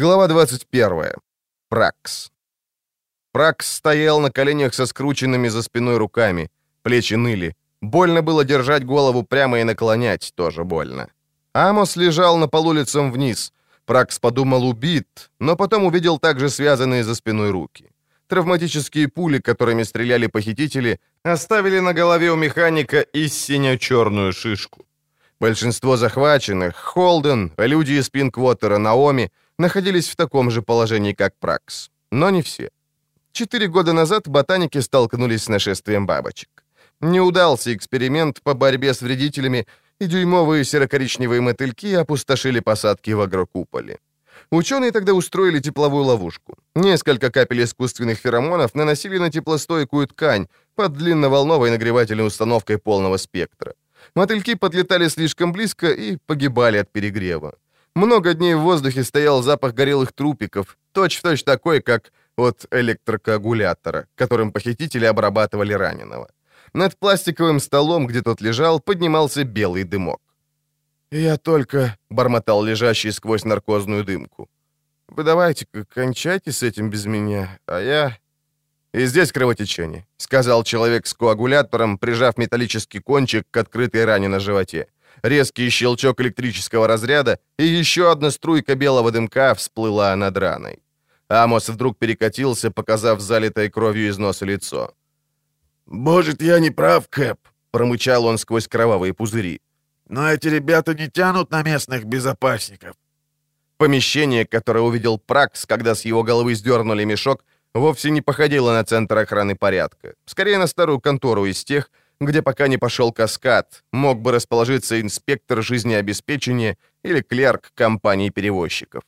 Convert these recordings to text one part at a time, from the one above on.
Глава 21. Пракс. Пракс стоял на коленях со скрученными за спиной руками. Плечи ныли. Больно было держать голову прямо и наклонять, тоже больно. Амос лежал на полу лицом вниз. Пракс подумал убит, но потом увидел также связанные за спиной руки. Травматические пули, которыми стреляли похитители, оставили на голове у механика и сине-черную шишку. Большинство захваченных, Холден, люди из Пинквотера, Наоми, находились в таком же положении, как Пракс. Но не все. Четыре года назад ботаники столкнулись с нашествием бабочек. Не удался эксперимент по борьбе с вредителями, и дюймовые серо-коричневые мотыльки опустошили посадки в агрокуполе. Ученые тогда устроили тепловую ловушку. Несколько капель искусственных феромонов наносили на теплостойкую ткань под длинноволновой нагревательной установкой полного спектра. Мотыльки подлетали слишком близко и погибали от перегрева. Много дней в воздухе стоял запах горелых трупиков, точь-в-точь -точь такой, как от электрокоагулятора, которым похитители обрабатывали раненого. Над пластиковым столом, где тот лежал, поднимался белый дымок. «Я только...» — бормотал лежащий сквозь наркозную дымку. «Вы давайте-ка кончайте с этим без меня, а я...» «И здесь кровотечение», — сказал человек с коагулятором, прижав металлический кончик к открытой ране на животе. Резкий щелчок электрического разряда, и еще одна струйка белого дымка всплыла над раной. Амос вдруг перекатился, показав залитое кровью из носа лицо. «Может, я не прав, Кэп», — промычал он сквозь кровавые пузыри. «Но эти ребята не тянут на местных безопасников». Помещение, которое увидел Пракс, когда с его головы сдернули мешок, вовсе не походило на центр охраны порядка. Скорее на старую контору из тех, где пока не пошел каскад, мог бы расположиться инспектор жизнеобеспечения или клерк компании перевозчиков.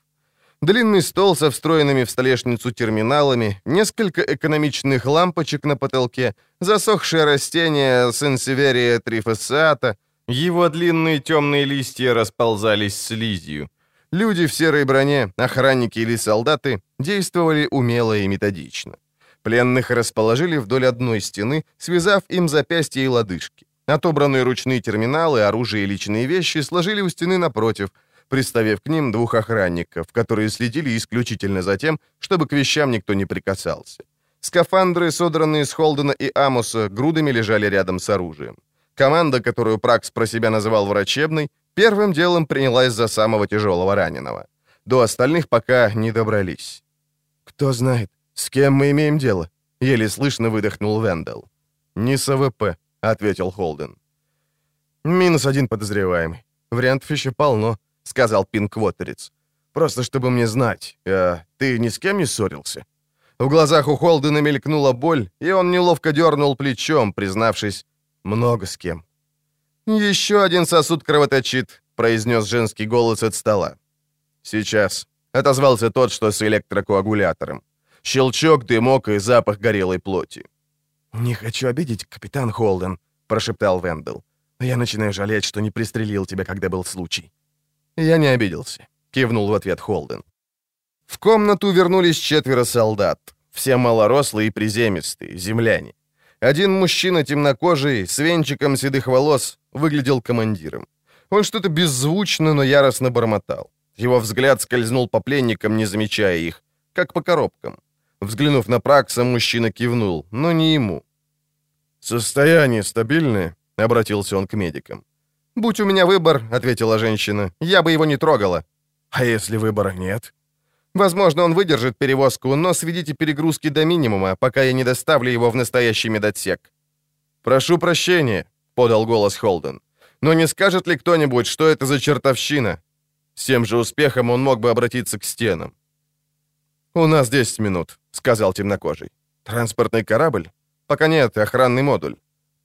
Длинный стол со встроенными в столешницу терминалами, несколько экономичных лампочек на потолке, засохшее растение сенсеверия трифасциата, его длинные темные листья расползались слизью. Люди в серой броне, охранники или солдаты, действовали умело и методично. Пленных расположили вдоль одной стены, связав им запястья и лодыжки. Отобранные ручные терминалы, оружие и личные вещи сложили у стены напротив – приставив к ним двух охранников, которые следили исключительно за тем, чтобы к вещам никто не прикасался. Скафандры, содранные с Холдена и Амоса, грудами лежали рядом с оружием. Команда, которую Пракс про себя называл врачебной, первым делом принялась за самого тяжелого раненого. До остальных пока не добрались. «Кто знает, с кем мы имеем дело?» — еле слышно выдохнул Вендел. «Не с АВП», — ответил Холден. «Минус один подозреваемый. Вариантов еще полно. — сказал пинкуотерец. «Просто чтобы мне знать, а ты ни с кем не ссорился?» В глазах у Холдена мелькнула боль, и он неловко дернул плечом, признавшись, «много с кем». «Еще один сосуд кровоточит», — произнес женский голос от стола. «Сейчас», — отозвался тот, что с электрокоагулятором. Щелчок, дымок и запах горелой плоти. «Не хочу обидеть, капитан Холден», — прошептал Вендел. «Но я начинаю жалеть, что не пристрелил тебя, когда был случай». «Я не обиделся», — кивнул в ответ Холден. В комнату вернулись четверо солдат, все малорослые и приземистые, земляне. Один мужчина темнокожий, с венчиком седых волос, выглядел командиром. Он что-то беззвучно, но яростно бормотал. Его взгляд скользнул по пленникам, не замечая их, как по коробкам. Взглянув на Пракса, мужчина кивнул, но не ему. «Состояние стабильное?» — обратился он к медикам. «Будь у меня выбор», — ответила женщина, — «я бы его не трогала». «А если выбора нет?» «Возможно, он выдержит перевозку, но сведите перегрузки до минимума, пока я не доставлю его в настоящий медотсек». «Прошу прощения», — подал голос Холден. «Но не скажет ли кто-нибудь, что это за чертовщина?» С тем же успехом он мог бы обратиться к стенам. «У нас 10 минут», — сказал темнокожий. «Транспортный корабль?» «Пока нет, охранный модуль».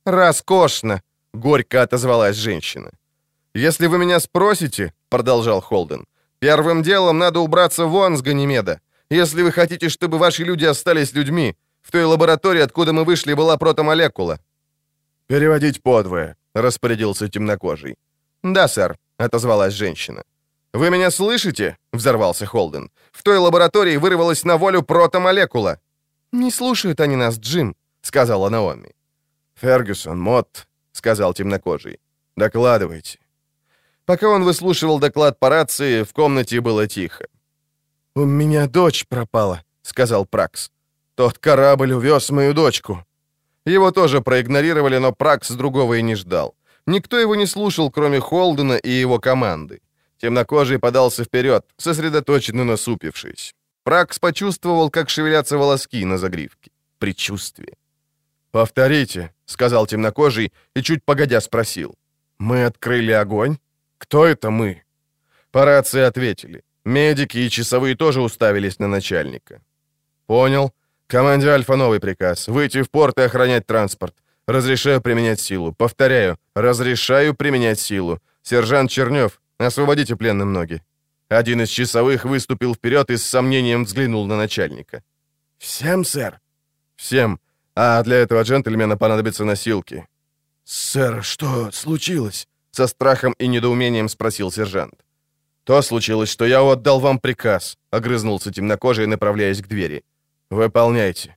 «Роскошно!» — горько отозвалась женщина. «Если вы меня спросите», — продолжал Холден, «первым делом надо убраться вон с Ганимеда. Если вы хотите, чтобы ваши люди остались людьми, в той лаборатории, откуда мы вышли, была протомолекула». «Переводить подвое», — распорядился темнокожий. «Да, сэр», — отозвалась женщина. «Вы меня слышите?» — взорвался Холден. «В той лаборатории вырвалась на волю протомолекула». «Не слушают они нас, Джим», — сказала Наоми. «Фергюсон, Мот, сказал темнокожий. «Докладывайте». Пока он выслушивал доклад по рации, в комнате было тихо. «У меня дочь пропала», — сказал Пракс. «Тот корабль увез мою дочку». Его тоже проигнорировали, но Пракс другого и не ждал. Никто его не слушал, кроме Холдена и его команды. Темнокожий подался вперед, сосредоточенно насупившись. Пракс почувствовал, как шевелятся волоски на загривке. Предчувствие. «Повторите», — сказал темнокожий и чуть погодя спросил. «Мы открыли огонь? Кто это мы?» По рации ответили. Медики и часовые тоже уставились на начальника. «Понял. Команде Альфа новый приказ. Выйти в порт и охранять транспорт. Разрешаю применять силу. Повторяю, разрешаю применять силу. Сержант Чернев, освободите пленным ноги». Один из часовых выступил вперед и с сомнением взглянул на начальника. «Всем, сэр?» «Всем. А для этого джентльмена понадобятся носилки». «Сэр, что случилось?» Со страхом и недоумением спросил сержант. «То случилось, что я отдал вам приказ», — огрызнулся темнокожий, направляясь к двери. «Выполняйте».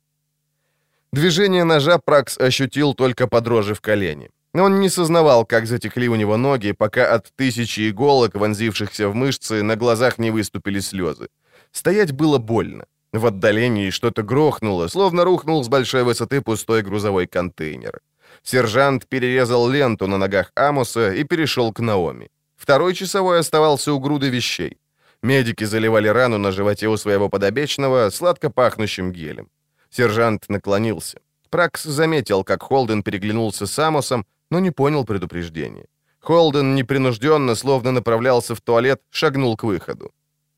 Движение ножа Пракс ощутил только под дрожи в колене. Он не сознавал, как затекли у него ноги, пока от тысячи иголок, вонзившихся в мышцы, на глазах не выступили слезы. Стоять было больно. В отдалении что-то грохнуло, словно рухнул с большой высоты пустой грузовой контейнер. Сержант перерезал ленту на ногах Амоса и перешел к Наоми. Второй часовой оставался у груды вещей. Медики заливали рану на животе у своего подопечного сладко пахнущим гелем. Сержант наклонился. Пракс заметил, как Холден переглянулся с Амосом, но не понял предупреждения. Холден непринужденно, словно направлялся в туалет, шагнул к выходу.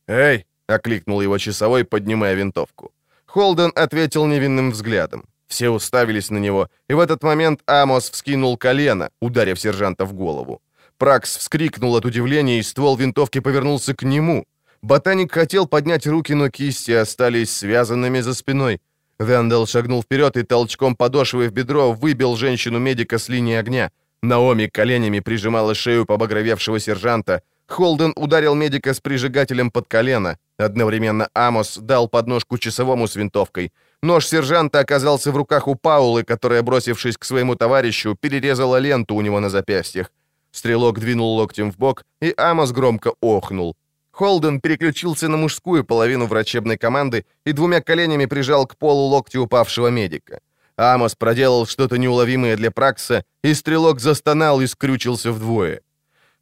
«Эй!» — окликнул его часовой, поднимая винтовку. Холден ответил невинным взглядом. Все уставились на него, и в этот момент Амос вскинул колено, ударив сержанта в голову. Пракс вскрикнул от удивления, и ствол винтовки повернулся к нему. Ботаник хотел поднять руки, но кисти остались связанными за спиной. Вендел шагнул вперед и толчком подошвы в бедро выбил женщину-медика с линии огня. Наоми коленями прижимала шею побагровевшего сержанта. Холден ударил медика с прижигателем под колено. Одновременно Амос дал подножку часовому с винтовкой. Нож сержанта оказался в руках у Паулы, которая, бросившись к своему товарищу, перерезала ленту у него на запястьях. Стрелок двинул локтем в бок, и Амос громко охнул. Холден переключился на мужскую половину врачебной команды и двумя коленями прижал к полу локти упавшего медика. Амос проделал что-то неуловимое для Пракса, и стрелок застонал и скрючился вдвое.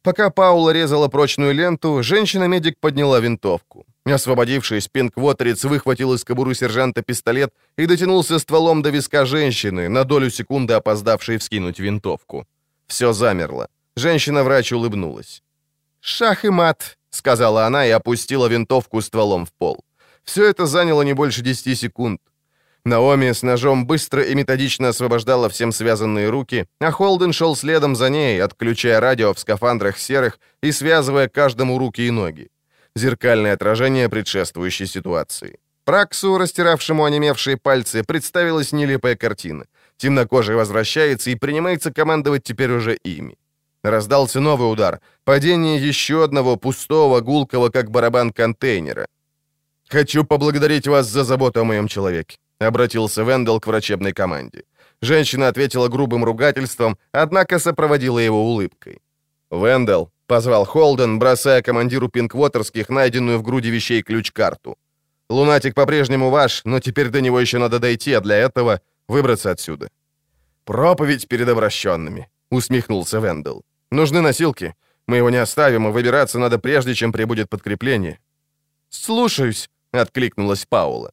Пока Паула резала прочную ленту, женщина-медик подняла винтовку. Освободившись, Пинквотерец выхватил из кобуры сержанта пистолет и дотянулся стволом до виска женщины, на долю секунды опоздавшей вскинуть винтовку. Все замерло. Женщина-врач улыбнулась. «Шах и мат», — сказала она и опустила винтовку стволом в пол. Все это заняло не больше десяти секунд. Наоми с ножом быстро и методично освобождала всем связанные руки, а Холден шел следом за ней, отключая радио в скафандрах серых и связывая каждому руки и ноги. Зеркальное отражение предшествующей ситуации. Праксу, растиравшему онемевшие пальцы, представилась нелепая картина. Темнокожий возвращается и принимается командовать теперь уже ими. Раздался новый удар. Падение еще одного пустого, гулкого, как барабан контейнера. «Хочу поблагодарить вас за заботу о моем человеке», — обратился Вендел к врачебной команде. Женщина ответила грубым ругательством, однако сопроводила его улыбкой. «Вендел», — позвал Холден, бросая командиру Пинквотерских найденную в груди вещей ключ-карту. «Лунатик по-прежнему ваш, но теперь до него еще надо дойти, а для этого выбраться отсюда». «Проповедь перед обращенными», — усмехнулся Вендел. Нужны носилки. Мы его не оставим, и выбираться надо прежде, чем прибудет подкрепление». «Слушаюсь», — откликнулась Паула.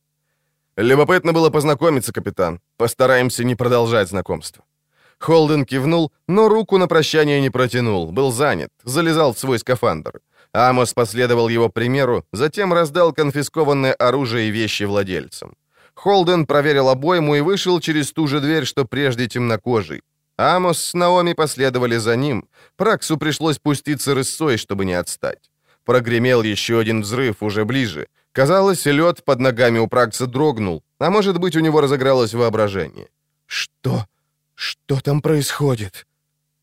«Любопытно было познакомиться, капитан. Постараемся не продолжать знакомство». Холден кивнул, но руку на прощание не протянул, был занят, залезал в свой скафандр. Амос последовал его примеру, затем раздал конфискованное оружие и вещи владельцам. Холден проверил обойму и вышел через ту же дверь, что прежде темнокожий. Амос с Наоми последовали за ним. Праксу пришлось пуститься рысой, чтобы не отстать. Прогремел еще один взрыв уже ближе. Казалось, лед под ногами у Пракса дрогнул, а может быть, у него разыгралось воображение. «Что? Что там происходит?»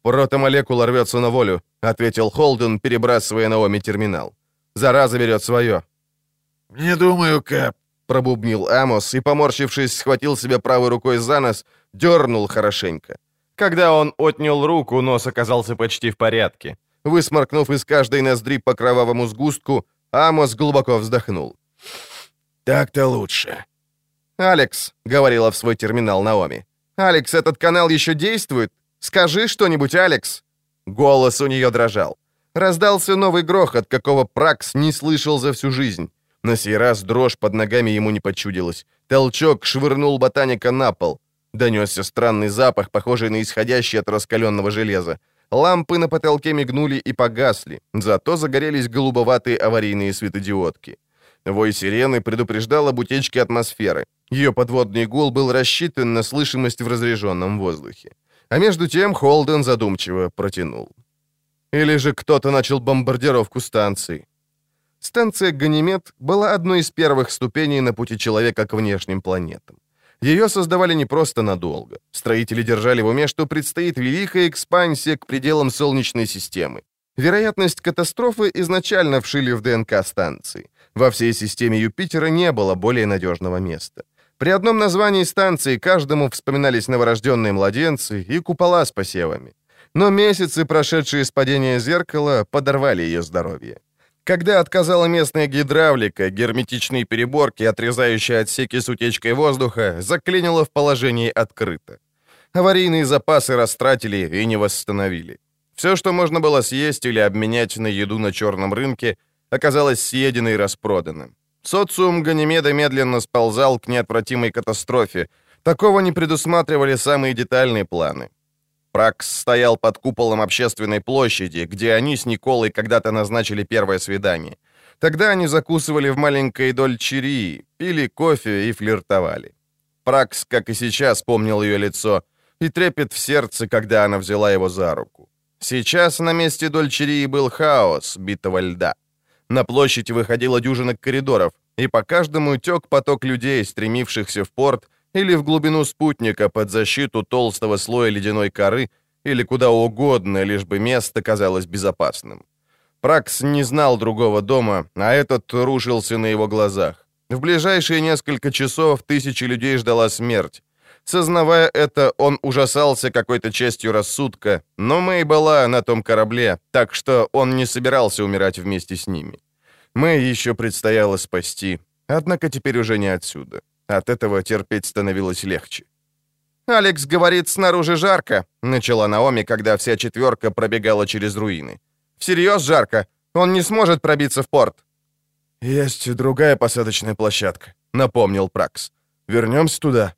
«Протомолекула рвется на волю», — ответил Холден, перебрасывая Наоми терминал. «Зараза берет свое». «Не думаю, Кэп», — пробубнил Амос и, поморщившись, схватил себя правой рукой за нос, дернул хорошенько. Когда он отнял руку, нос оказался почти в порядке. Высморкнув из каждой ноздри по кровавому сгустку, Амос глубоко вздохнул. Так-то лучше». «Алекс», — говорила в свой терминал Наоми, — «Алекс, этот канал еще действует? Скажи что-нибудь, Алекс!» Голос у нее дрожал. Раздался новый грохот, какого Пракс не слышал за всю жизнь. На сей раз дрожь под ногами ему не почудилась. Толчок швырнул ботаника на пол. Донесся странный запах, похожий на исходящий от раскаленного железа. Лампы на потолке мигнули и погасли, зато загорелись голубоватые аварийные светодиодки. Вой сирены предупреждал об утечке атмосферы. Ее подводный гул был рассчитан на слышимость в разреженном воздухе. А между тем Холден задумчиво протянул. Или же кто-то начал бомбардировку станции. Станция Ганимед была одной из первых ступеней на пути человека к внешним планетам. Ее создавали не просто надолго. Строители держали в уме, что предстоит великая экспансия к пределам Солнечной системы. Вероятность катастрофы изначально вшили в ДНК станции. Во всей системе Юпитера не было более надежного места. При одном названии станции каждому вспоминались новорожденные младенцы и купола с посевами. Но месяцы, прошедшие с падения зеркала, подорвали ее здоровье. Когда отказала местная гидравлика, герметичные переборки, отрезающие отсеки с утечкой воздуха, заклинило в положении открыто. Аварийные запасы растратили и не восстановили. Все, что можно было съесть или обменять на еду на черном рынке, оказалось съедено и распродано. Социум Ганимеда медленно сползал к неотвратимой катастрофе. Такого не предусматривали самые детальные планы. Пракс стоял под куполом общественной площади, где они с Николой когда-то назначили первое свидание. Тогда они закусывали в маленькой дольчерии, пили кофе и флиртовали. Пракс, как и сейчас, помнил ее лицо и трепет в сердце, когда она взяла его за руку. Сейчас на месте дольчерии был хаос битого льда. На площадь выходила дюжина коридоров, и по каждому тек поток людей, стремившихся в порт или в глубину спутника под защиту толстого слоя ледяной коры, или куда угодно, лишь бы место казалось безопасным. Пракс не знал другого дома, а этот рушился на его глазах. В ближайшие несколько часов тысячи людей ждала смерть. Сознавая это, он ужасался какой-то частью рассудка, но Мэй была на том корабле, так что он не собирался умирать вместе с ними. Мэй еще предстояло спасти, однако теперь уже не отсюда. От этого терпеть становилось легче. «Алекс говорит, снаружи жарко», — начала Наоми, когда вся четверка пробегала через руины. «Всерьез жарко? Он не сможет пробиться в порт». «Есть другая посадочная площадка», — напомнил Пракс. «Вернемся туда».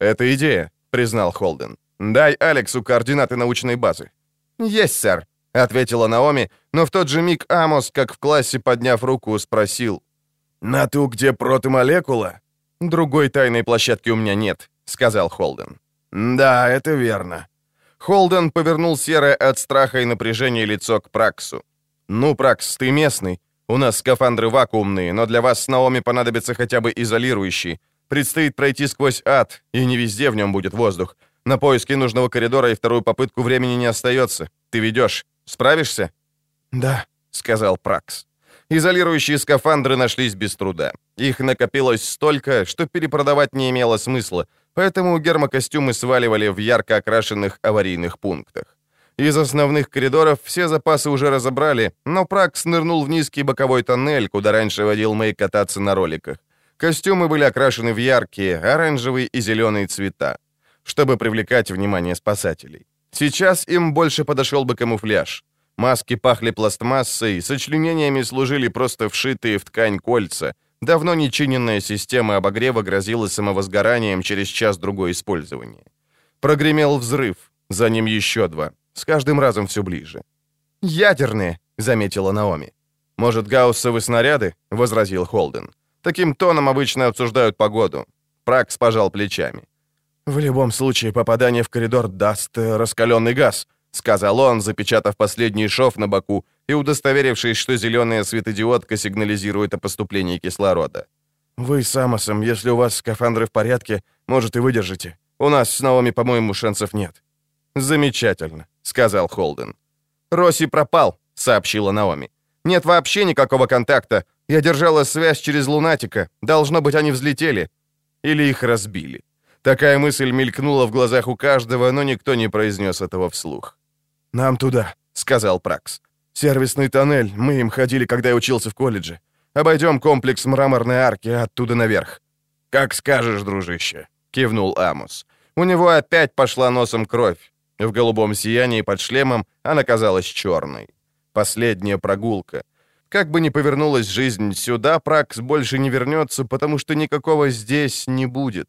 «Это идея», — признал Холден. «Дай Алексу координаты научной базы». «Есть, сэр», — ответила Наоми, но в тот же миг Амос, как в классе подняв руку, спросил. «На ту, где протомолекула?» «Другой тайной площадки у меня нет», — сказал Холден. «Да, это верно». Холден повернул серое от страха и напряжения лицо к Праксу. «Ну, Пракс, ты местный. У нас скафандры вакуумные, но для вас с Наоми понадобится хотя бы изолирующий. Предстоит пройти сквозь ад, и не везде в нем будет воздух. На поиски нужного коридора и вторую попытку времени не остается. Ты ведешь. Справишься?» «Да», — сказал Пракс. Изолирующие скафандры нашлись без труда. Их накопилось столько, что перепродавать не имело смысла, поэтому гермокостюмы сваливали в ярко окрашенных аварийных пунктах. Из основных коридоров все запасы уже разобрали, но Пракс нырнул в низкий боковой тоннель, куда раньше водил Мэй кататься на роликах. Костюмы были окрашены в яркие, оранжевые и зеленые цвета, чтобы привлекать внимание спасателей. Сейчас им больше подошел бы камуфляж. Маски пахли пластмассой, сочленениями служили просто вшитые в ткань кольца. Давно нечиненная система обогрева грозила самовозгоранием через час-другой использования. Прогремел взрыв, за ним еще два, с каждым разом все ближе. «Ядерные», — заметила Наоми. «Может, гауссовы снаряды?» — возразил Холден. «Таким тоном обычно обсуждают погоду». Пракс пожал плечами. «В любом случае, попадание в коридор даст э, раскаленный газ сказал он, запечатав последний шов на боку и удостоверившись, что зеленая светодиодка сигнализирует о поступлении кислорода. «Вы с Амосом, если у вас скафандры в порядке, может, и выдержите. У нас с Наоми, по-моему, шансов нет». «Замечательно», — сказал Холден. «Росси пропал», — сообщила Наоми. «Нет вообще никакого контакта. Я держала связь через лунатика. Должно быть, они взлетели. Или их разбили». Такая мысль мелькнула в глазах у каждого, но никто не произнес этого вслух. «Нам туда», — сказал Пракс. «Сервисный тоннель, мы им ходили, когда я учился в колледже. Обойдем комплекс мраморной арки оттуда наверх». «Как скажешь, дружище», — кивнул Амос. У него опять пошла носом кровь. В голубом сиянии под шлемом она казалась черной. Последняя прогулка. Как бы ни повернулась жизнь сюда, Пракс больше не вернется, потому что никакого здесь не будет.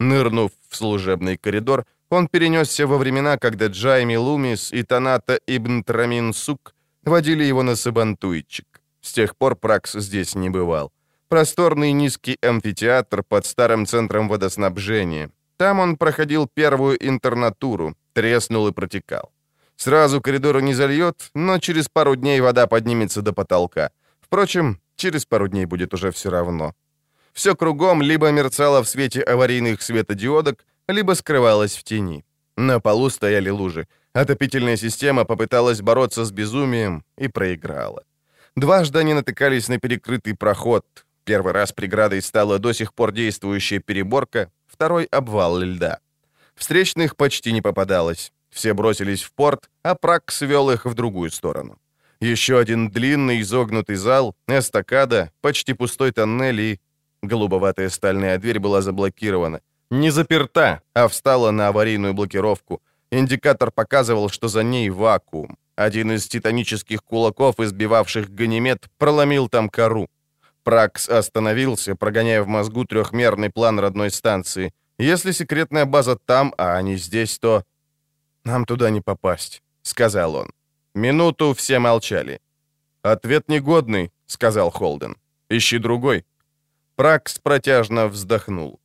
Нырнув в служебный коридор, он перенесся во времена, когда Джайми Лумис и Таната Ибн Трамин Сук водили его на Сабантуйчик. С тех пор Пракс здесь не бывал. Просторный низкий амфитеатр под старым центром водоснабжения. Там он проходил первую интернатуру, треснул и протекал. Сразу коридору не зальет, но через пару дней вода поднимется до потолка. Впрочем, через пару дней будет уже все равно. Все кругом либо мерцало в свете аварийных светодиодок, либо скрывалось в тени. На полу стояли лужи. Отопительная система попыталась бороться с безумием и проиграла. Дважды они натыкались на перекрытый проход. Первый раз преградой стала до сих пор действующая переборка, второй — обвал льда. Встречных почти не попадалось. Все бросились в порт, а Прак свел их в другую сторону. Еще один длинный изогнутый зал, эстакада, почти пустой тоннель и... Голубоватая стальная дверь была заблокирована. Не заперта, а встала на аварийную блокировку. Индикатор показывал, что за ней вакуум. Один из титанических кулаков, избивавших Ганимед, проломил там кору. Пракс остановился, прогоняя в мозгу трехмерный план родной станции. Если секретная база там, а они здесь, то... «Нам туда не попасть», — сказал он. Минуту все молчали. «Ответ негодный», — сказал Холден. «Ищи другой». Пракс протяжно вздохнул.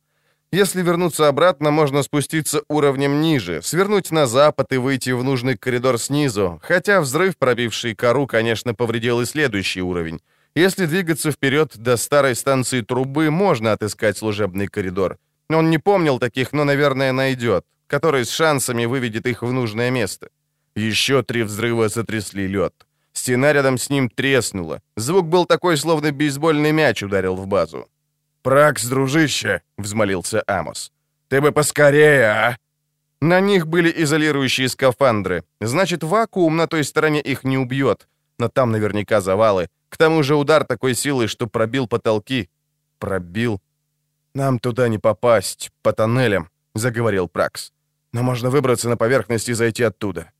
Если вернуться обратно, можно спуститься уровнем ниже, свернуть на запад и выйти в нужный коридор снизу, хотя взрыв, пробивший кору, конечно, повредил и следующий уровень. Если двигаться вперед до старой станции трубы, можно отыскать служебный коридор. Он не помнил таких, но, наверное, найдет который с шансами выведет их в нужное место. Еще три взрыва сотрясли лед. Стена рядом с ним треснула. Звук был такой, словно бейсбольный мяч ударил в базу. «Пракс, дружище!» — взмолился Амос. «Ты бы поскорее, а!» На них были изолирующие скафандры. Значит, вакуум на той стороне их не убьет. Но там наверняка завалы. К тому же удар такой силы, что пробил потолки. Пробил. «Нам туда не попасть, по тоннелям», — заговорил Пракс. Но можно выбраться на поверхность и зайти оттуда».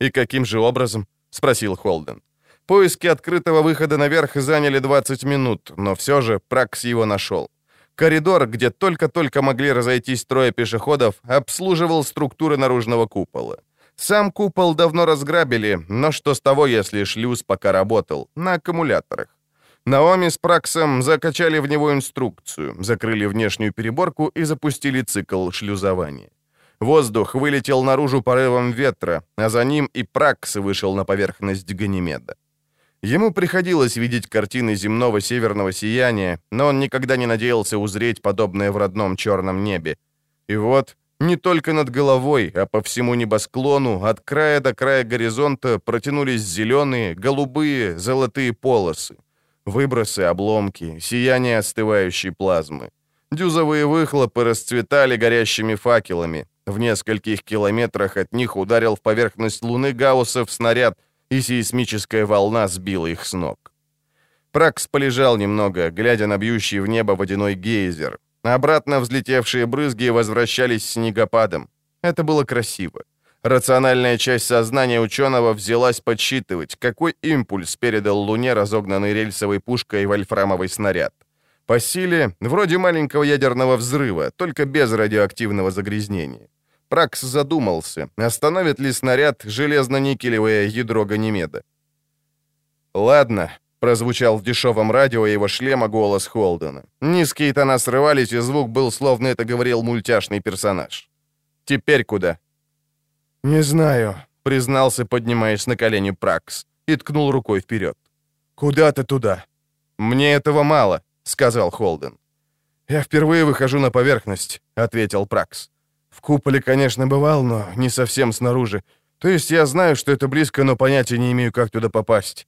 «И каким же образом?» — спросил Холден. Поиски открытого выхода наверх заняли 20 минут, но все же Пракс его нашел. Коридор, где только-только могли разойтись трое пешеходов, обслуживал структуры наружного купола. Сам купол давно разграбили, но что с того, если шлюз пока работал, на аккумуляторах. Наоми с Праксом закачали в него инструкцию, закрыли внешнюю переборку и запустили цикл шлюзования. Воздух вылетел наружу порывом ветра, а за ним и Пракс вышел на поверхность Ганимеда. Ему приходилось видеть картины земного северного сияния, но он никогда не надеялся узреть подобное в родном черном небе. И вот, не только над головой, а по всему небосклону, от края до края горизонта протянулись зеленые, голубые, золотые полосы. Выбросы, обломки, сияние остывающей плазмы. Дюзовые выхлопы расцветали горящими факелами, в нескольких километрах от них ударил в поверхность Луны Гауссов снаряд, и сейсмическая волна сбила их с ног. Пракс полежал немного, глядя на бьющий в небо водяной гейзер. Обратно взлетевшие брызги возвращались снегопадом. Это было красиво. Рациональная часть сознания ученого взялась подсчитывать, какой импульс передал Луне разогнанный рельсовой пушкой вольфрамовый снаряд. По силе, вроде маленького ядерного взрыва, только без радиоактивного загрязнения. Пракс задумался, остановит ли снаряд железно-никелевое ядро Ганимеда. «Ладно», — прозвучал в дешевом радио его шлема голос Холдена. Низкие тона срывались, и звук был, словно это говорил мультяшный персонаж. «Теперь куда?» «Не знаю», — признался, поднимаясь на колени Пракс, и ткнул рукой вперед. «Куда ты туда?» «Мне этого мало», — сказал Холден. «Я впервые выхожу на поверхность», — ответил Пракс. «В куполе, конечно, бывал, но не совсем снаружи. То есть я знаю, что это близко, но понятия не имею, как туда попасть».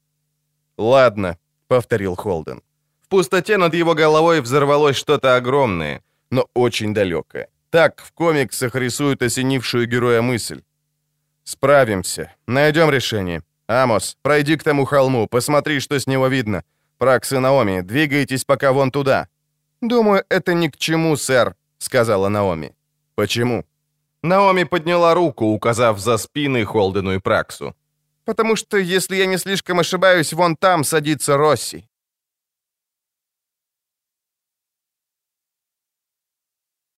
«Ладно», — повторил Холден. В пустоте над его головой взорвалось что-то огромное, но очень далекое. Так в комиксах рисуют осенившую героя мысль. «Справимся. Найдем решение. Амос, пройди к тому холму, посмотри, что с него видно. Пракс и Наоми, двигайтесь пока вон туда». «Думаю, это ни к чему, сэр», — сказала Наоми. «Почему?» Наоми подняла руку, указав за спины Холдену и Праксу. «Потому что, если я не слишком ошибаюсь, вон там садится Росси».